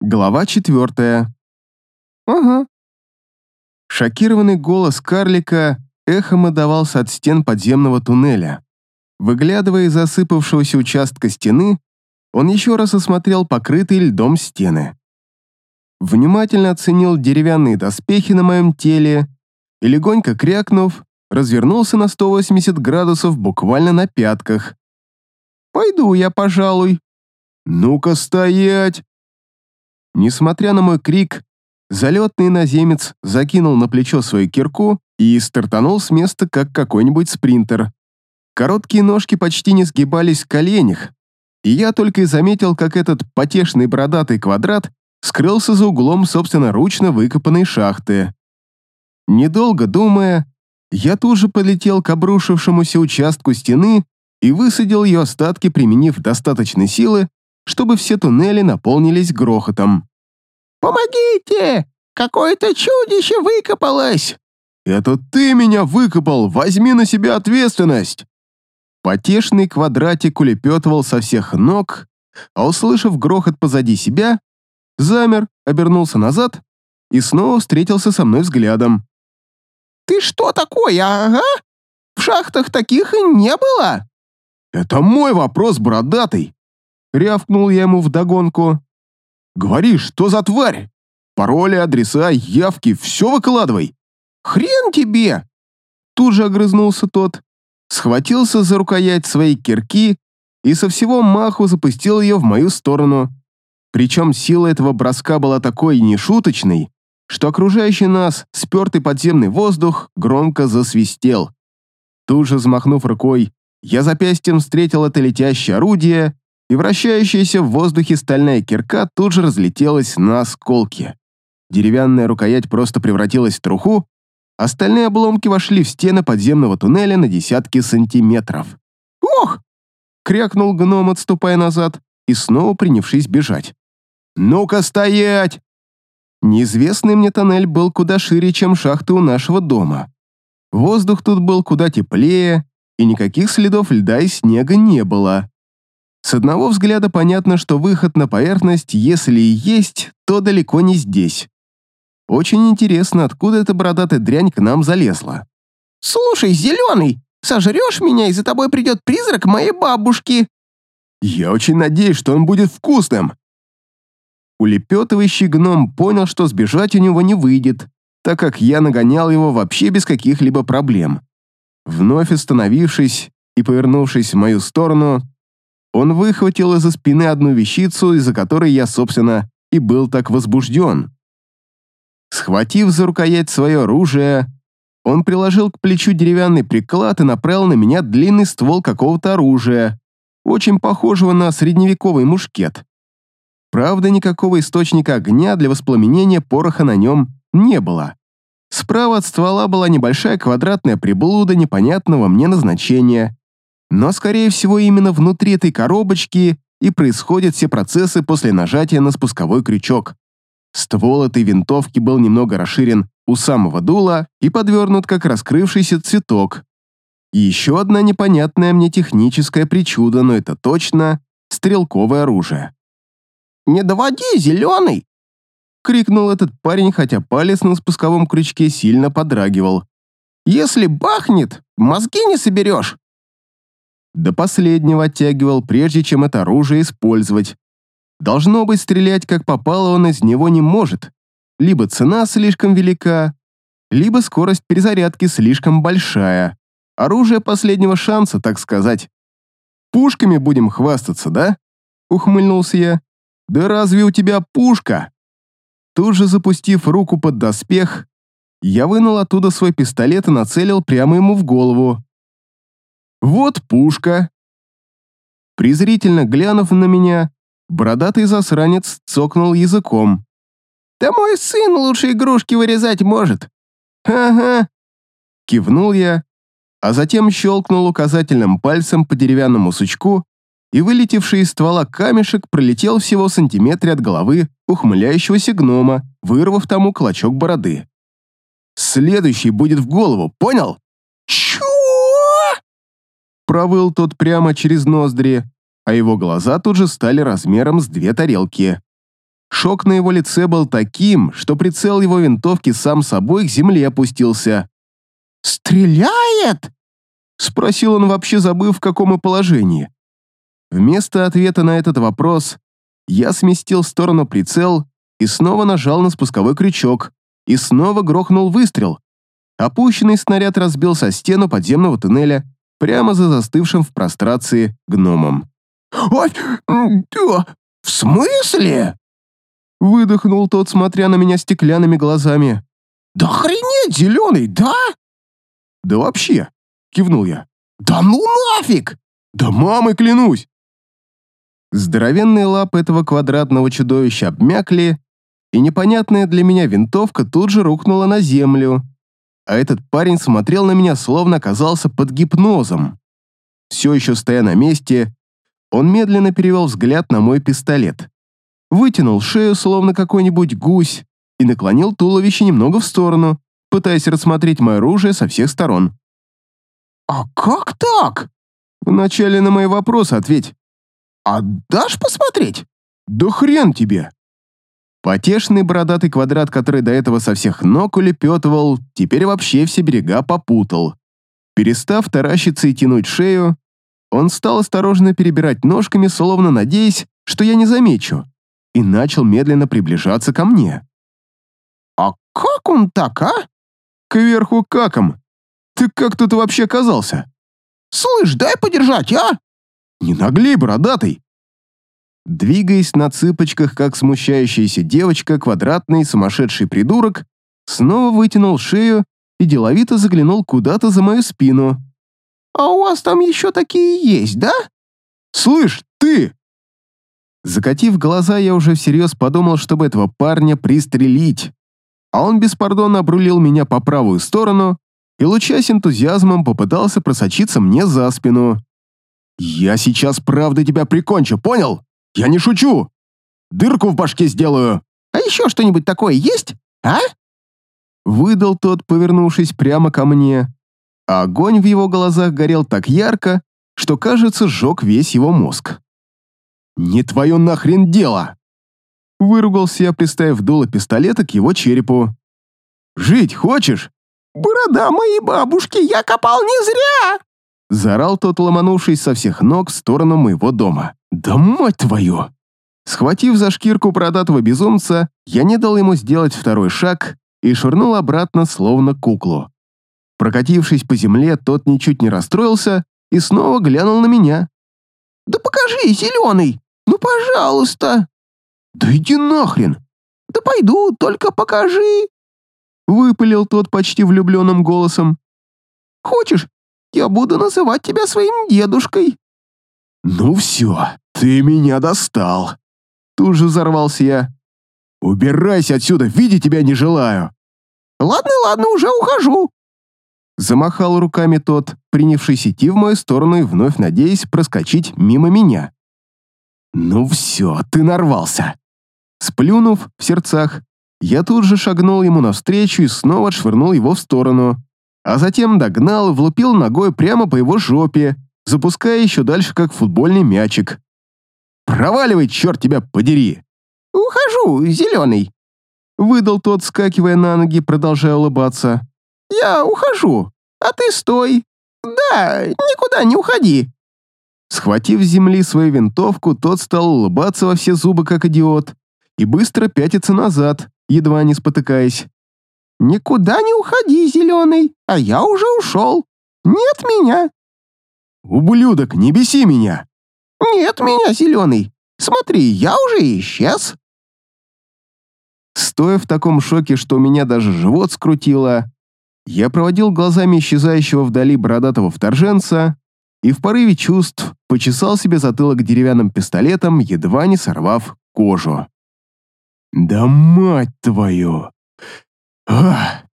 Глава четвертая. Ага. Шокированный голос карлика эхом отдавался от стен подземного туннеля. Выглядывая из засыпавшегося участка стены, он еще раз осмотрел покрытые льдом стены. Внимательно оценил деревянные доспехи на моем теле и, легонько крякнув, развернулся на 180 градусов буквально на пятках. «Пойду я, пожалуй». «Ну-ка стоять!» Несмотря на мой крик, залетный наземец закинул на плечо свою кирку и стартанул с места, как какой-нибудь спринтер. Короткие ножки почти не сгибались в коленях, и я только и заметил, как этот потешный бородатый квадрат скрылся за углом собственноручно выкопанной шахты. Недолго думая, я тут же полетел к обрушившемуся участку стены и высадил ее остатки, применив достаточной силы, чтобы все туннели наполнились грохотом. «Помогите! Какое-то чудище выкопалось!» «Это ты меня выкопал! Возьми на себя ответственность!» Потешный квадратик улепетывал со всех ног, а услышав грохот позади себя, замер, обернулся назад и снова встретился со мной взглядом. «Ты что такое, ага? В шахтах таких и не было!» «Это мой вопрос, бородатый!» Рявкнул я ему вдогонку. «Говори, что за тварь? Пароли, адреса, явки, все выкладывай!» «Хрен тебе!» Тут же огрызнулся тот, схватился за рукоять своей кирки и со всего маху запустил ее в мою сторону. Причем сила этого броска была такой нешуточной, что окружающий нас спертый подземный воздух громко засвистел. Тут же взмахнув рукой, я запястьем встретил это летящее орудие, и вращающаяся в воздухе стальная кирка тут же разлетелась на осколки. Деревянная рукоять просто превратилась в труху, остальные обломки вошли в стены подземного туннеля на десятки сантиметров. «Ох!» — крякнул гном, отступая назад и снова принявшись бежать. «Ну-ка стоять!» Неизвестный мне тоннель был куда шире, чем шахты у нашего дома. Воздух тут был куда теплее, и никаких следов льда и снега не было. С одного взгляда понятно, что выход на поверхность, если и есть, то далеко не здесь. Очень интересно, откуда эта бородатая дрянь к нам залезла. «Слушай, зеленый, сожрешь меня, и за тобой придет призрак моей бабушки!» «Я очень надеюсь, что он будет вкусным!» Улепетывающий гном понял, что сбежать у него не выйдет, так как я нагонял его вообще без каких-либо проблем. Вновь остановившись и повернувшись в мою сторону, он выхватил из-за спины одну вещицу, из-за которой я, собственно, и был так возбужден. Схватив за рукоять свое оружие, он приложил к плечу деревянный приклад и направил на меня длинный ствол какого-то оружия, очень похожего на средневековый мушкет. Правда, никакого источника огня для воспламенения пороха на нем не было. Справа от ствола была небольшая квадратная приблуда непонятного мне назначения, но, скорее всего, именно внутри этой коробочки и происходят все процессы после нажатия на спусковой крючок. Ствол этой винтовки был немного расширен у самого дула и подвернут как раскрывшийся цветок. И еще одна непонятная мне техническая причуда, но это точно стрелковое оружие. «Не доводи, зеленый!» — крикнул этот парень, хотя палец на спусковом крючке сильно подрагивал. «Если бахнет, мозги не соберешь!» До последнего оттягивал, прежде чем это оружие использовать. Должно быть, стрелять как попало он из него не может. Либо цена слишком велика, либо скорость перезарядки слишком большая. Оружие последнего шанса, так сказать. «Пушками будем хвастаться, да?» — ухмыльнулся я. «Да разве у тебя пушка?» Тут же запустив руку под доспех, я вынул оттуда свой пистолет и нацелил прямо ему в голову. «Вот пушка!» Презрительно глянув на меня, бородатый засранец цокнул языком. «Да мой сын лучше игрушки вырезать может!» «Ага!» Кивнул я, а затем щелкнул указательным пальцем по деревянному сучку, и вылетевший из ствола камешек пролетел всего в сантиметре от головы ухмыляющегося гнома, вырвав тому клочок бороды. «Следующий будет в голову, понял?» Провыл тот прямо через ноздри, а его глаза тут же стали размером с две тарелки. Шок на его лице был таким, что прицел его винтовки сам собой к земле опустился. «Стреляет?» — спросил он, вообще забыв, в каком мы положении. Вместо ответа на этот вопрос я сместил в сторону прицел и снова нажал на спусковой крючок, и снова грохнул выстрел. Опущенный снаряд разбился стену подземного туннеля прямо за застывшим в прострации гномом. «Ой, да, в смысле?» Выдохнул тот, смотря на меня стеклянными глазами. «Да охренеть, зеленый, да?» «Да вообще!» — кивнул я. «Да ну нафиг!» «Да мамой клянусь!» Здоровенные лапы этого квадратного чудовища обмякли, и непонятная для меня винтовка тут же рухнула на землю, а этот парень смотрел на меня, словно оказался под гипнозом. Все еще стоя на месте, он медленно перевел взгляд на мой пистолет вытянул шею, словно какой-нибудь гусь, и наклонил туловище немного в сторону, пытаясь рассмотреть мое оружие со всех сторон. «А как так?» «Вначале на мои вопросы ответь». «А дашь посмотреть?» «Да хрен тебе!» Потешный бородатый квадрат, который до этого со всех ног улепетывал, теперь вообще все берега попутал. Перестав таращиться и тянуть шею, он стал осторожно перебирать ножками, словно надеясь, что я не замечу и начал медленно приближаться ко мне. «А как он так, а?» «Кверху каком? Ты как тут вообще оказался?» «Слышь, дай подержать, а?» «Не наглей, бородатый!» Двигаясь на цыпочках, как смущающаяся девочка, квадратный сумасшедший придурок, снова вытянул шею и деловито заглянул куда-то за мою спину. «А у вас там еще такие есть, да?» «Слышь, ты!» Закатив глаза, я уже всерьез подумал, чтобы этого парня пристрелить. А он беспардонно обрулил меня по правую сторону и, лучась энтузиазмом, попытался просочиться мне за спину. «Я сейчас правда тебя прикончу, понял? Я не шучу! Дырку в башке сделаю!» «А еще что-нибудь такое есть, а?» Выдал тот, повернувшись прямо ко мне. А огонь в его глазах горел так ярко, что, кажется, сжег весь его мозг. «Не твое нахрен дело!» Выругался я, приставив дуло пистолета к его черепу. «Жить хочешь?» «Борода моей бабушки я копал не зря!» Заорал тот, ломанувшись со всех ног в сторону моего дома. «Да мать твою!» Схватив за шкирку продатого безумца, я не дал ему сделать второй шаг и швырнул обратно, словно куклу. Прокатившись по земле, тот ничуть не расстроился и снова глянул на меня. «Да покажи, зеленый!» Ну, пожалуйста!» «Да иди нахрен!» «Да пойду, только покажи!» Выпалил тот почти влюбленным голосом. «Хочешь, я буду называть тебя своим дедушкой?» «Ну все, ты меня достал!» Тут же взорвался я. «Убирайся отсюда, видеть тебя не желаю!» «Ладно, ладно, уже ухожу!» Замахал руками тот, принявшись идти в мою сторону и вновь надеясь проскочить мимо меня. «Ну все, ты нарвался!» Сплюнув в сердцах, я тут же шагнул ему навстречу и снова отшвырнул его в сторону, а затем догнал и влупил ногой прямо по его жопе, запуская еще дальше, как футбольный мячик. «Проваливай, черт тебя подери!» «Ухожу, зеленый!» Выдал тот, скакивая на ноги, продолжая улыбаться. «Я ухожу, а ты стой! Да, никуда не уходи!» Схватив с земли свою винтовку, тот стал улыбаться во все зубы, как идиот, и быстро пятиться назад, едва не спотыкаясь. «Никуда не уходи, зеленый, а я уже ушел. Нет меня». «Ублюдок, не беси меня!» «Нет меня, зеленый. Смотри, я уже исчез». Стоя в таком шоке, что у меня даже живот скрутило, я проводил глазами исчезающего вдали бородатого вторженца и в порыве чувств почесал себе затылок деревянным пистолетом, едва не сорвав кожу. «Да мать твою! Ах!»